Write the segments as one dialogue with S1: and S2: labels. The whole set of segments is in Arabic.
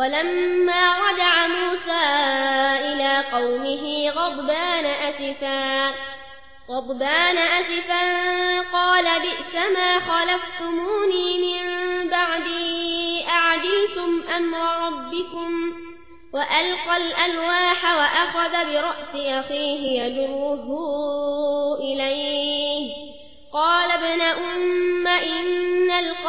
S1: ولما رجع موسى إلى قومه غضبان أسفا غضبان أسفا قال بئس ما خلفتموني من بعدي أعجلتم أمر ربكم؟ وألقى الألواح وأخذ برأس أخيه يجره إليه.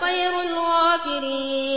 S1: خير الغافرين.